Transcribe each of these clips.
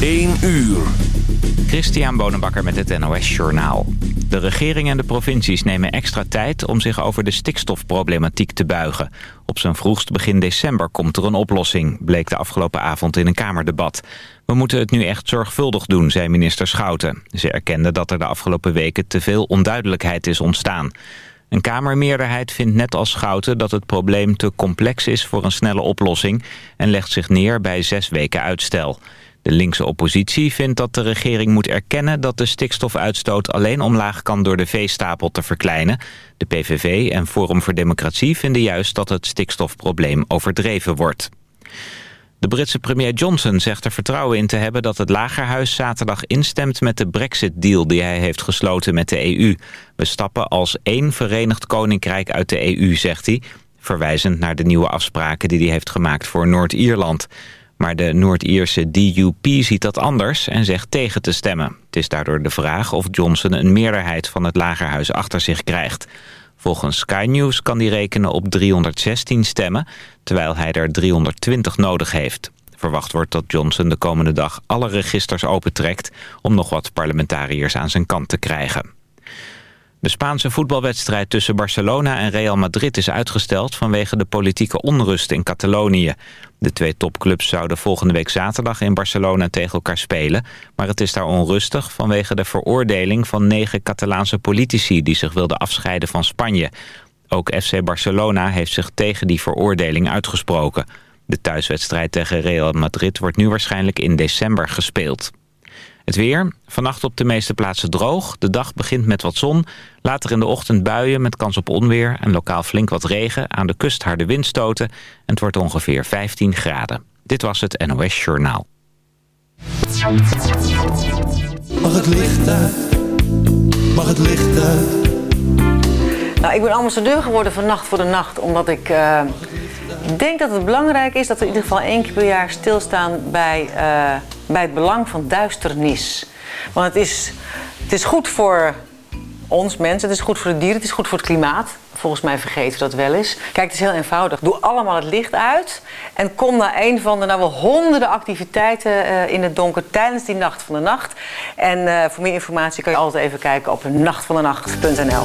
1 uur. Christian Bonenbakker met het NOS Journaal. De regering en de provincies nemen extra tijd om zich over de stikstofproblematiek te buigen. Op zijn vroegst begin december komt er een oplossing, bleek de afgelopen avond in een Kamerdebat. We moeten het nu echt zorgvuldig doen, zei minister Schouten. Ze erkende dat er de afgelopen weken te veel onduidelijkheid is ontstaan. Een Kamermeerderheid vindt net als Schouten dat het probleem te complex is voor een snelle oplossing... en legt zich neer bij zes weken uitstel. De linkse oppositie vindt dat de regering moet erkennen dat de stikstofuitstoot alleen omlaag kan door de veestapel te verkleinen. De PVV en Forum voor Democratie vinden juist dat het stikstofprobleem overdreven wordt. De Britse premier Johnson zegt er vertrouwen in te hebben dat het Lagerhuis zaterdag instemt met de Brexit-deal die hij heeft gesloten met de EU. We stappen als één verenigd koninkrijk uit de EU, zegt hij, verwijzend naar de nieuwe afspraken die hij heeft gemaakt voor Noord-Ierland. Maar de Noord-Ierse DUP ziet dat anders en zegt tegen te stemmen. Het is daardoor de vraag of Johnson een meerderheid van het Lagerhuis achter zich krijgt. Volgens Sky News kan hij rekenen op 316 stemmen, terwijl hij er 320 nodig heeft. Verwacht wordt dat Johnson de komende dag alle registers opentrekt... om nog wat parlementariërs aan zijn kant te krijgen. De Spaanse voetbalwedstrijd tussen Barcelona en Real Madrid is uitgesteld vanwege de politieke onrust in Catalonië. De twee topclubs zouden volgende week zaterdag in Barcelona tegen elkaar spelen, maar het is daar onrustig vanwege de veroordeling van negen Catalaanse politici die zich wilden afscheiden van Spanje. Ook FC Barcelona heeft zich tegen die veroordeling uitgesproken. De thuiswedstrijd tegen Real Madrid wordt nu waarschijnlijk in december gespeeld. Het weer. Vannacht op de meeste plaatsen droog. De dag begint met wat zon. Later in de ochtend buien met kans op onweer. En lokaal flink wat regen. Aan de kust harde windstoten. En het wordt ongeveer 15 graden. Dit was het NOS Journaal. Mag het licht uit? Mag het licht uit? Nou, ik ben ambassadeur geworden van Nacht voor de Nacht. Omdat ik uh, denk dat het belangrijk is dat we in ieder geval één keer per jaar stilstaan bij... Uh, bij het belang van duisternis. Want het is, het is goed voor ons mensen, het is goed voor de dieren, het is goed voor het klimaat. Volgens mij vergeten we dat wel eens. Kijk, het is heel eenvoudig. Doe allemaal het licht uit en kom naar een van de nou wel honderden activiteiten uh, in het donker tijdens die nacht van de nacht. En uh, voor meer informatie kan je altijd even kijken op nachtvandenacht.nl.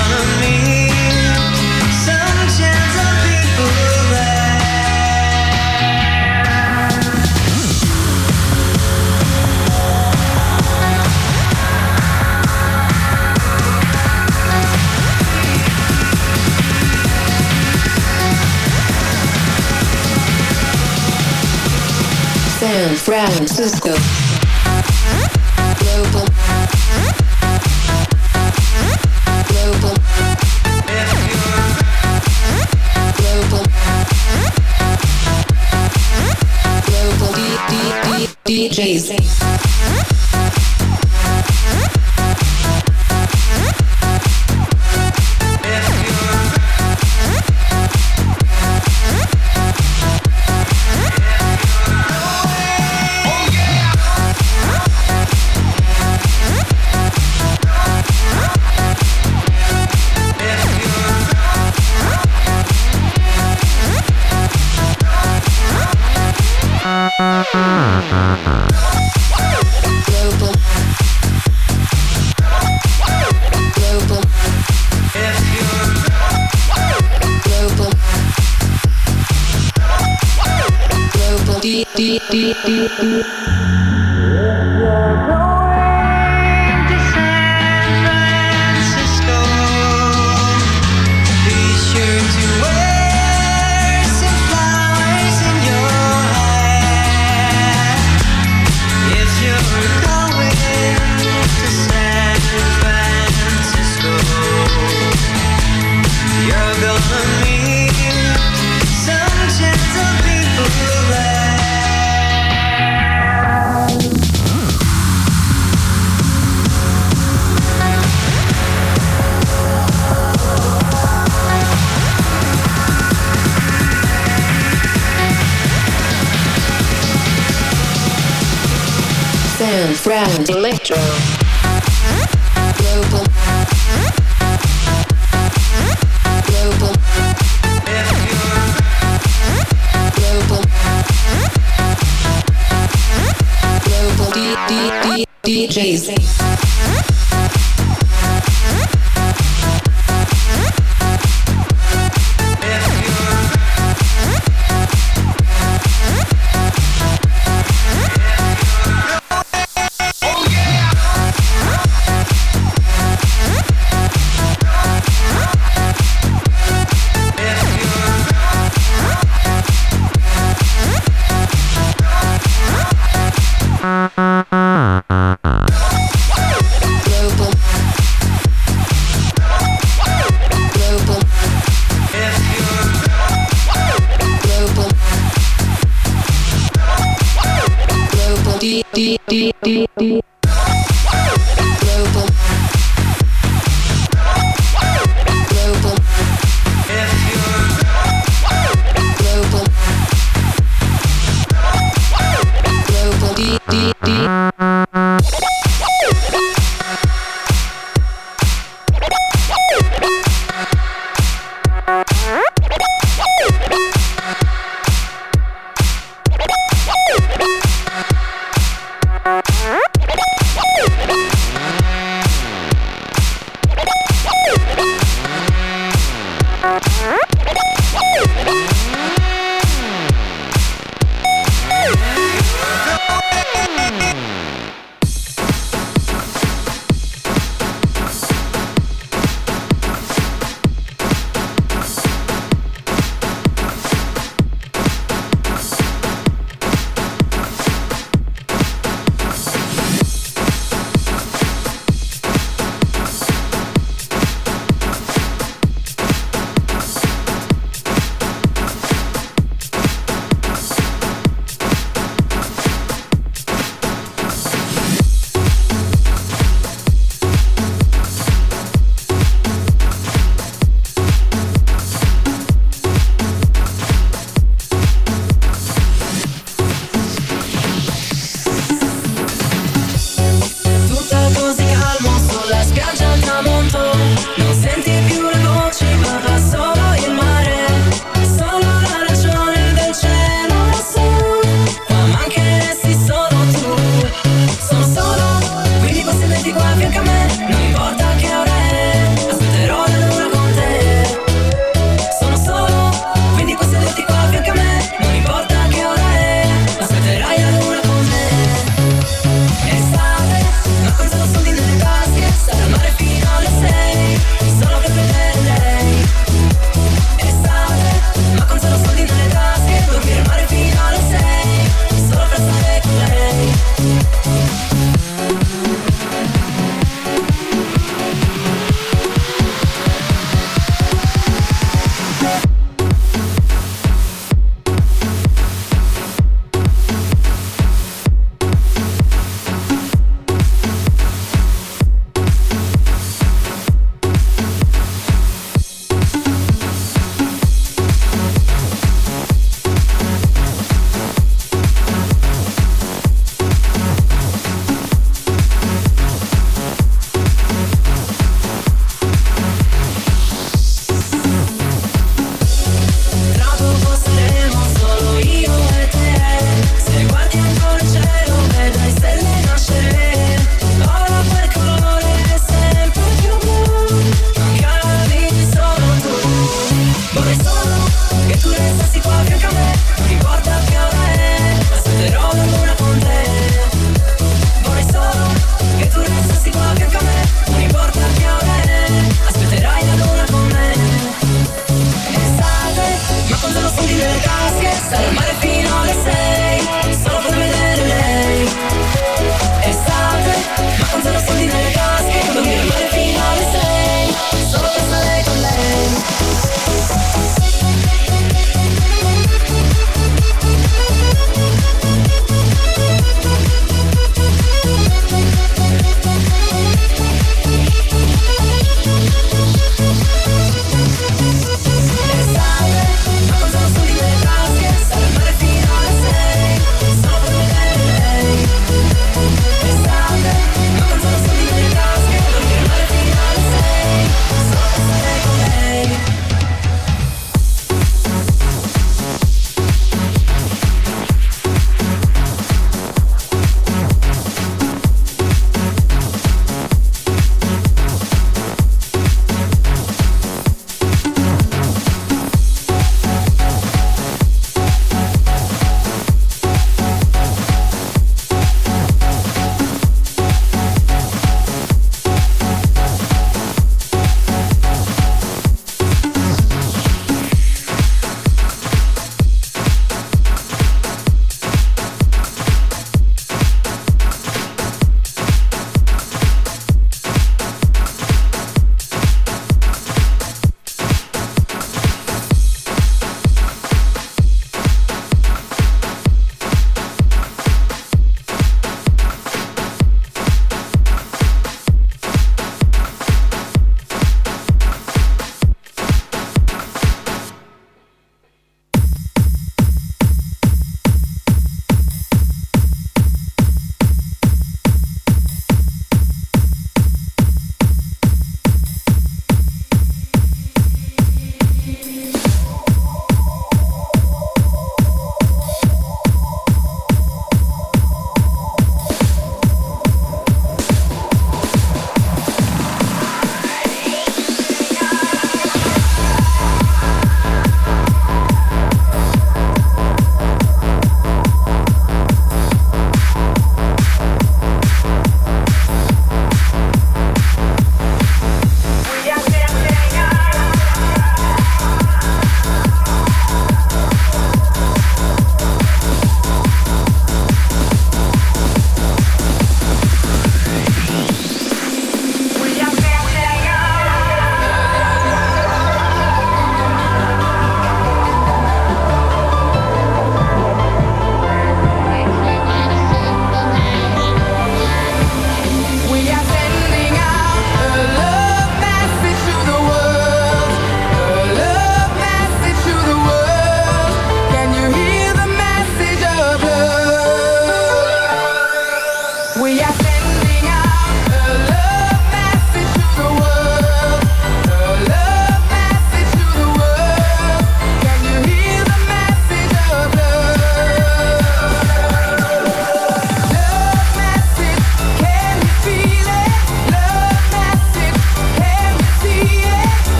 San Francisco. Global. Global. Global. Global D D D DJs. do, do, do, do. Fran Electro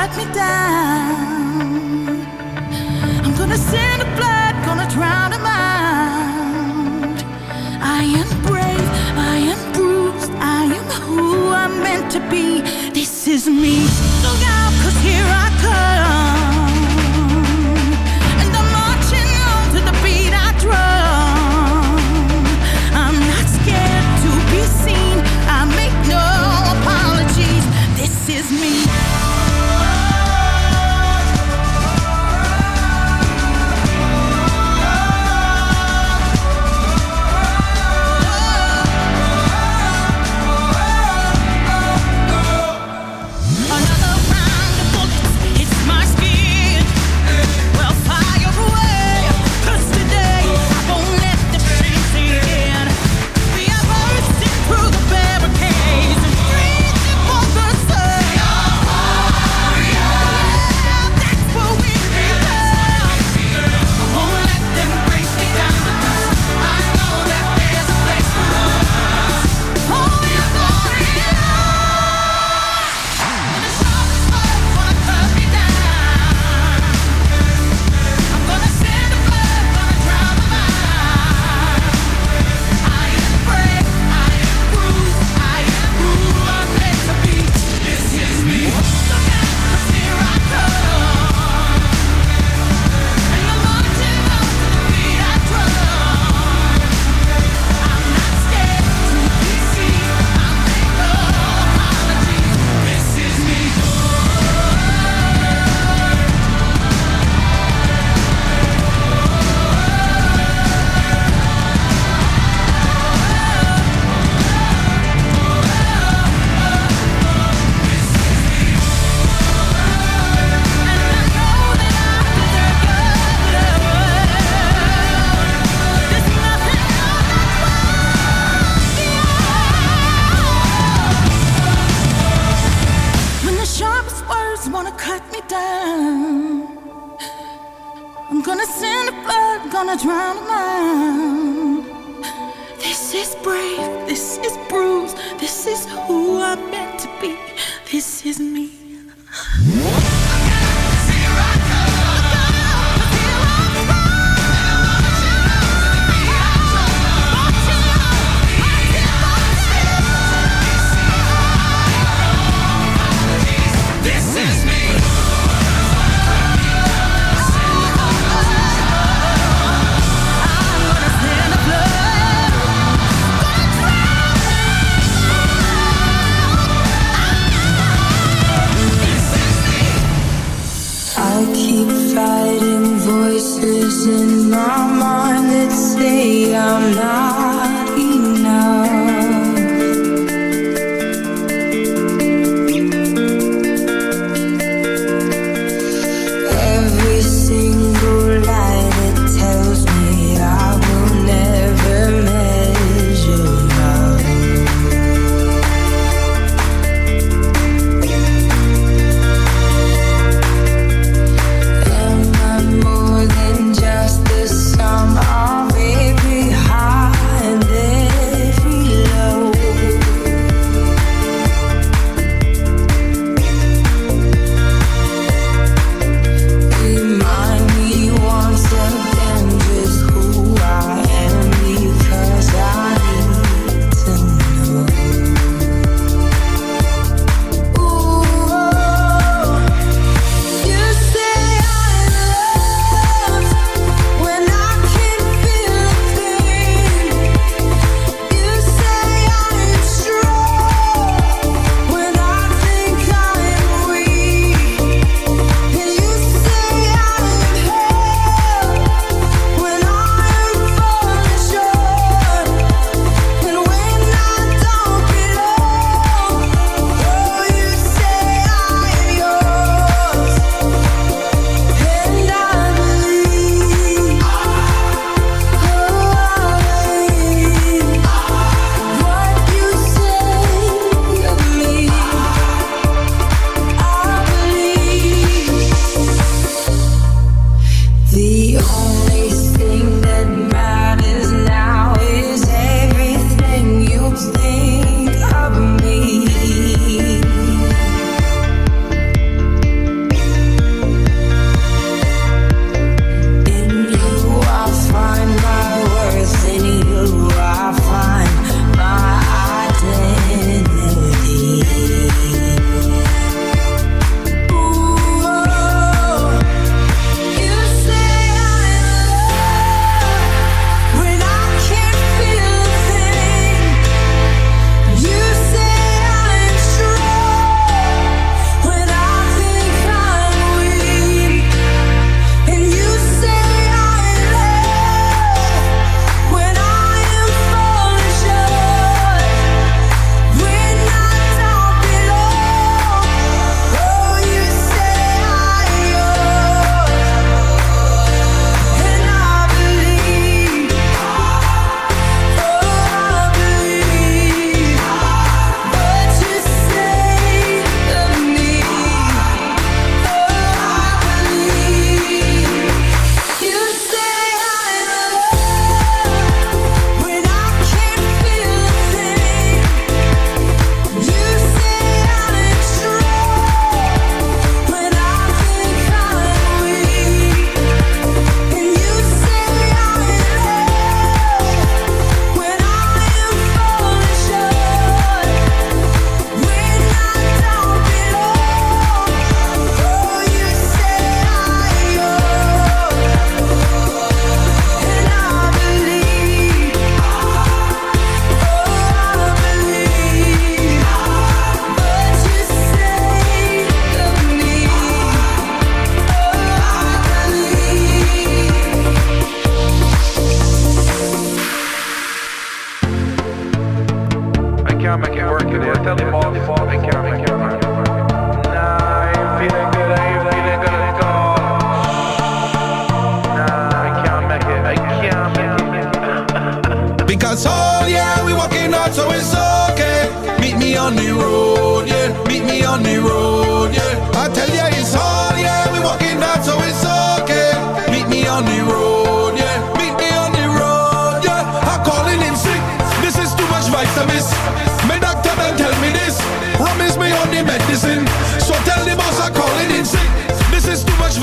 let me down. I'm gonna send a flood, gonna drown him out. I am brave, I am bruised, I am who I'm meant to be. This is me. Look out, cause here I come.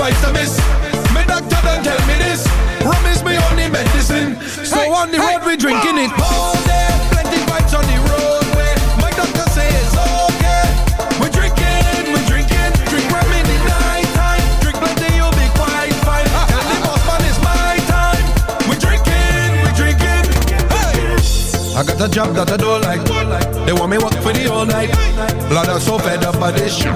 twice a miss. My doctor tell me this. Rum is my only medicine. So hey, on the hey, we drinking it. All day, plenty on the. My doctor say it's okay. We drinking, we drinking. Drink the night time. Drink plenty, you'll be quite man my time. We drinking, we drinking. I got a job that I don't like. They want me work for the whole night. Blood, I'm so fed up by this shit.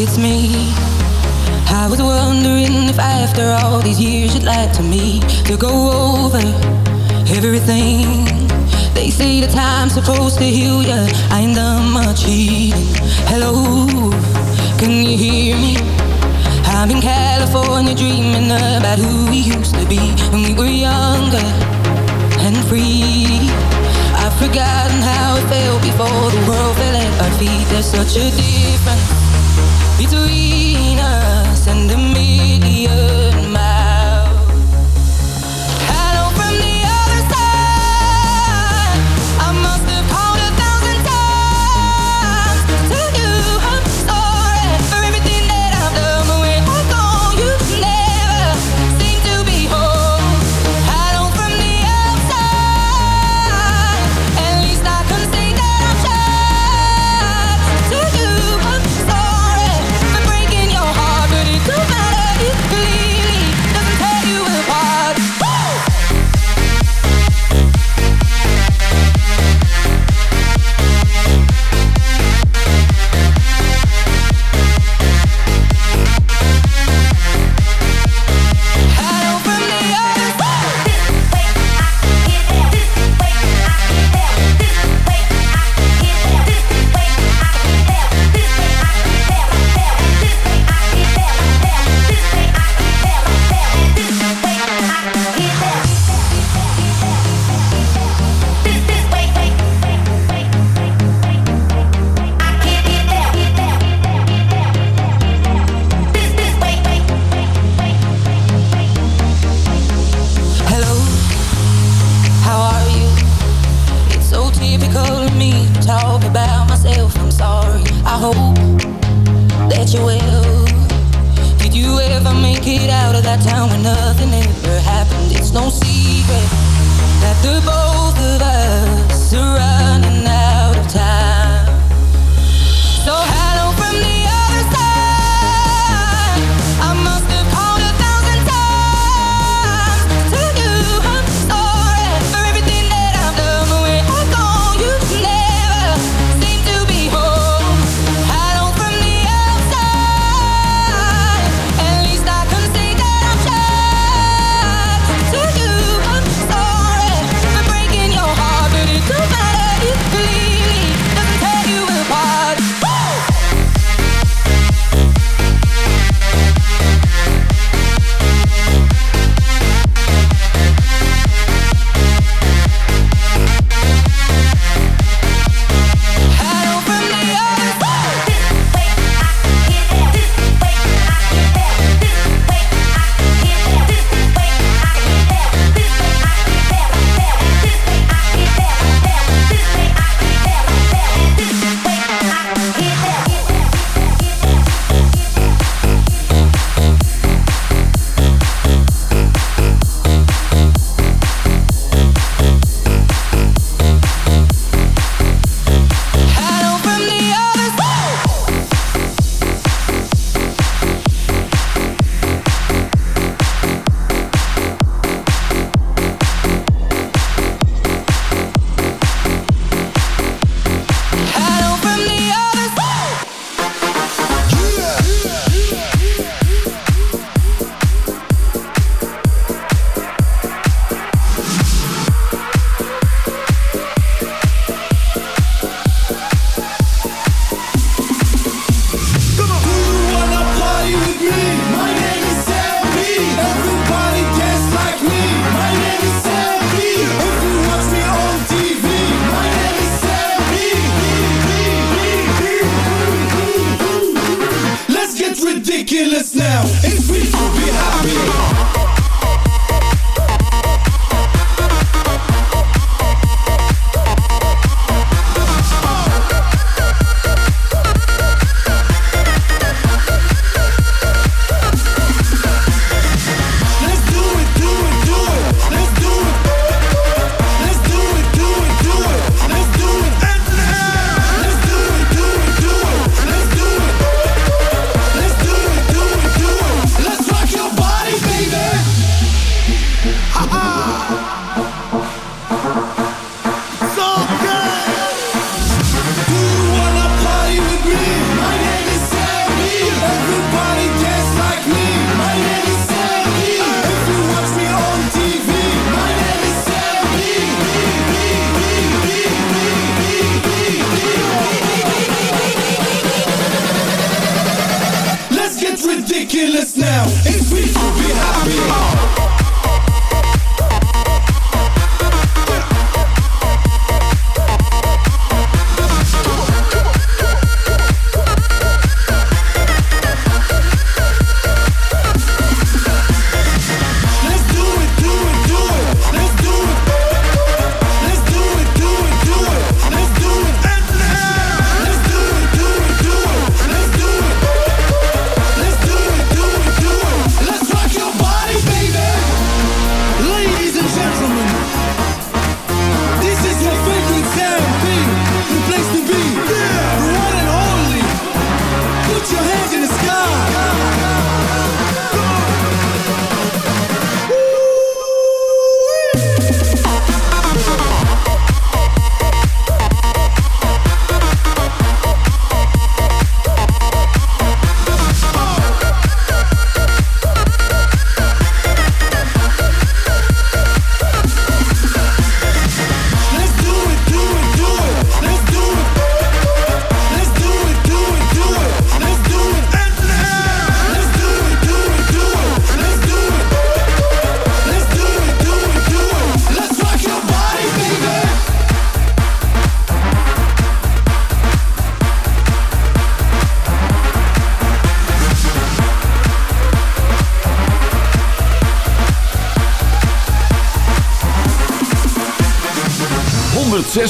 it's me. I was wondering if after all these years you'd like to me to go over everything. They say the time's supposed to heal ya. I ain't done much healing. Hello, can you hear me? I'm in California dreaming about who we used to be when we were younger and free. I've forgotten how it felt before the world fell at our feet. There's such a difference. between us and the that town where nothing ever happened. It's no secret that the both of us.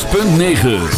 .9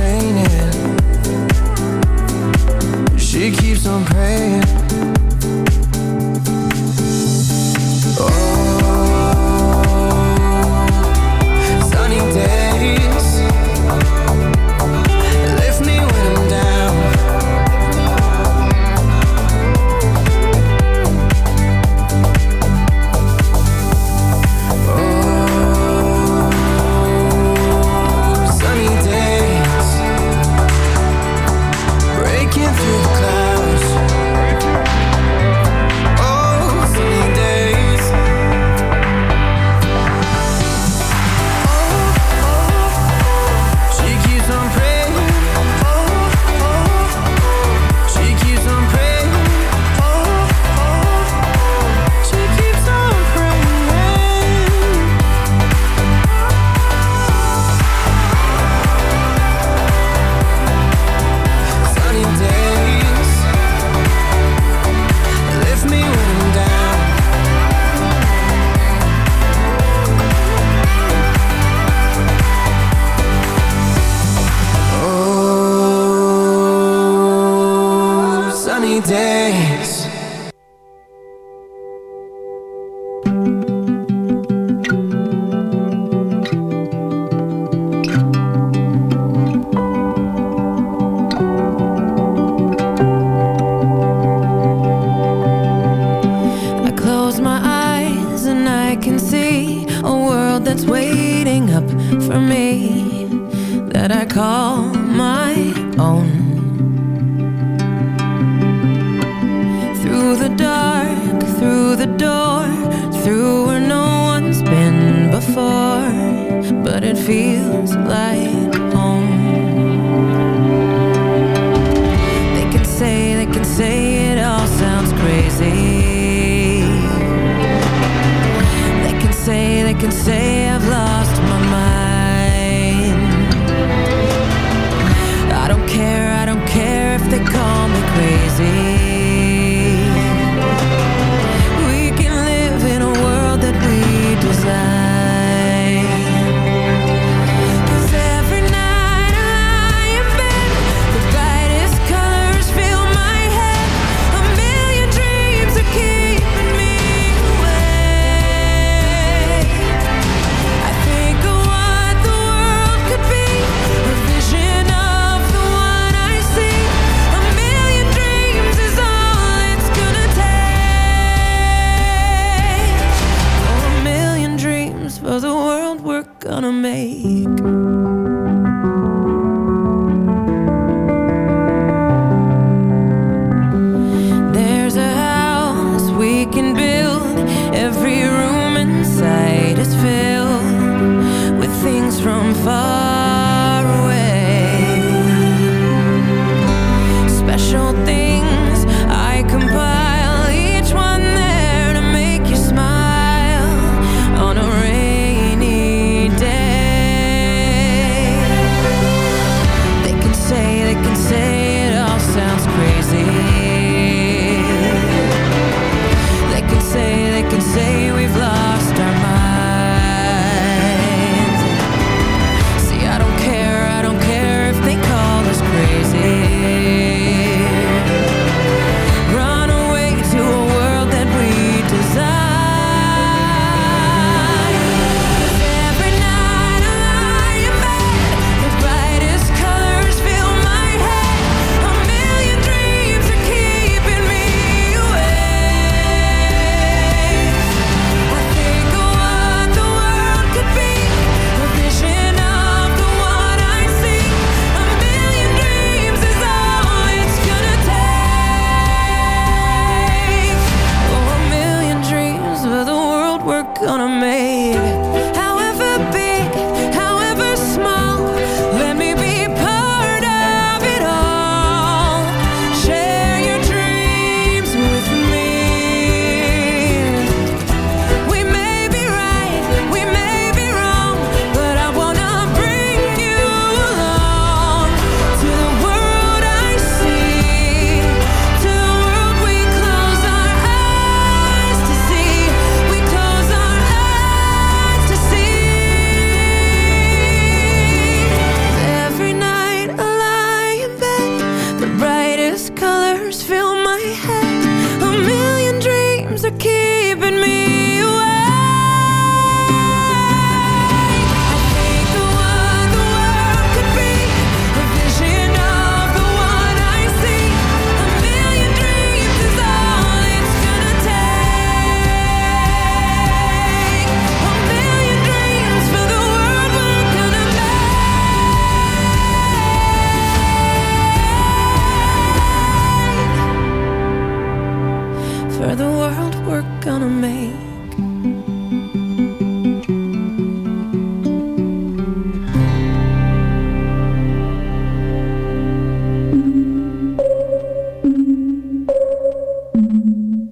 keeps on praying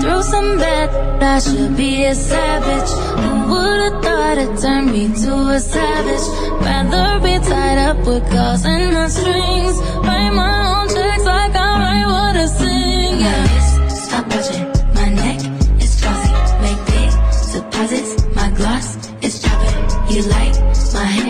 through some bad. I should be a savage. Who would've thought it turned me to a savage? Rather be tied up with claws and the strings. Write my own checks like I write what I sing. Yeah. My wrist, stop watching. My neck is glossy. Make big deposits. My gloss is chopping. You like my hair?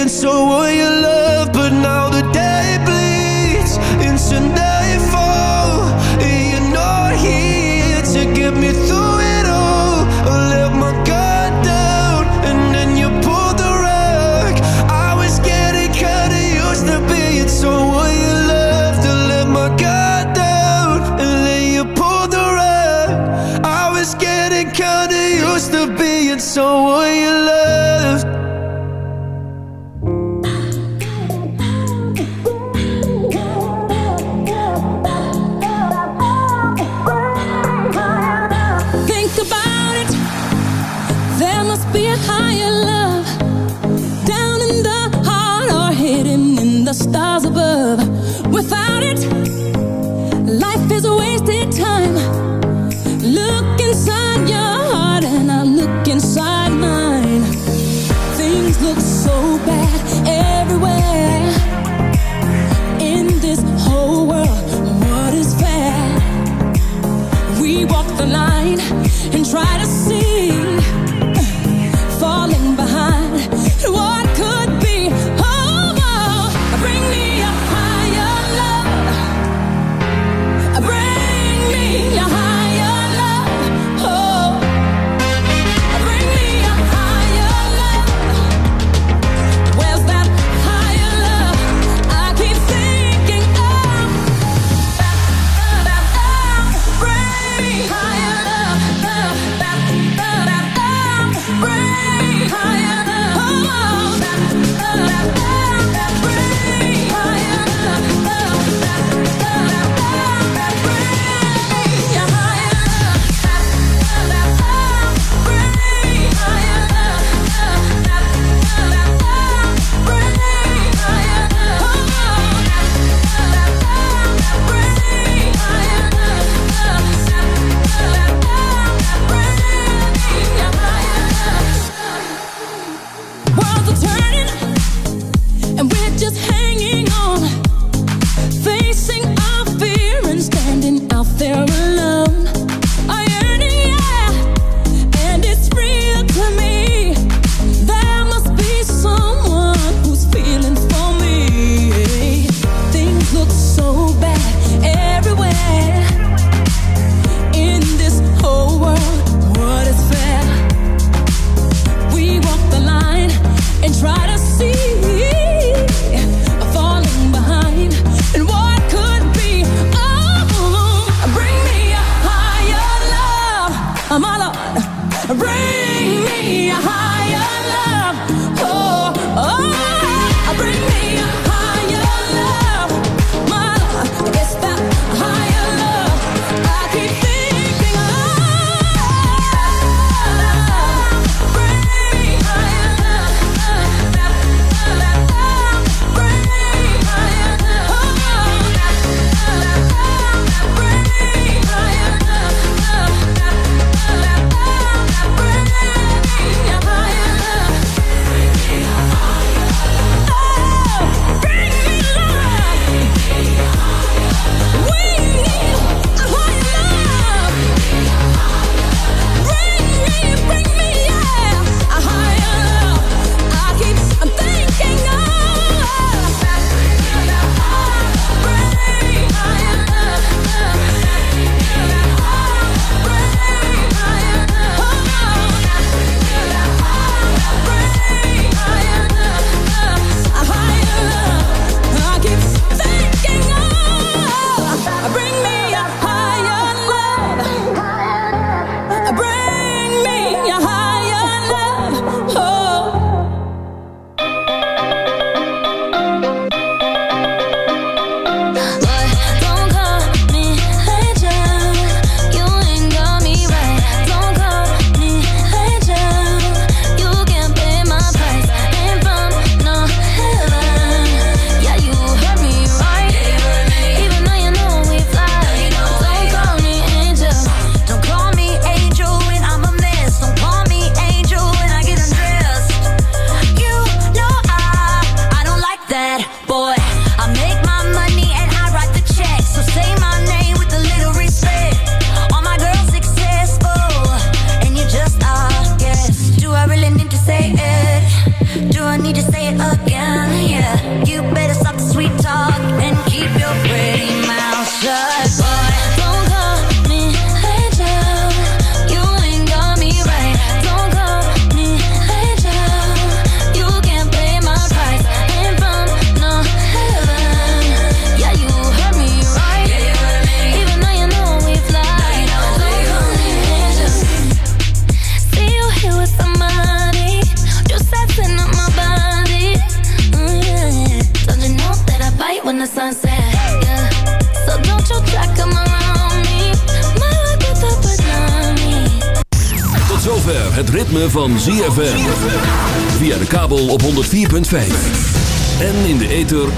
and so were your love, but now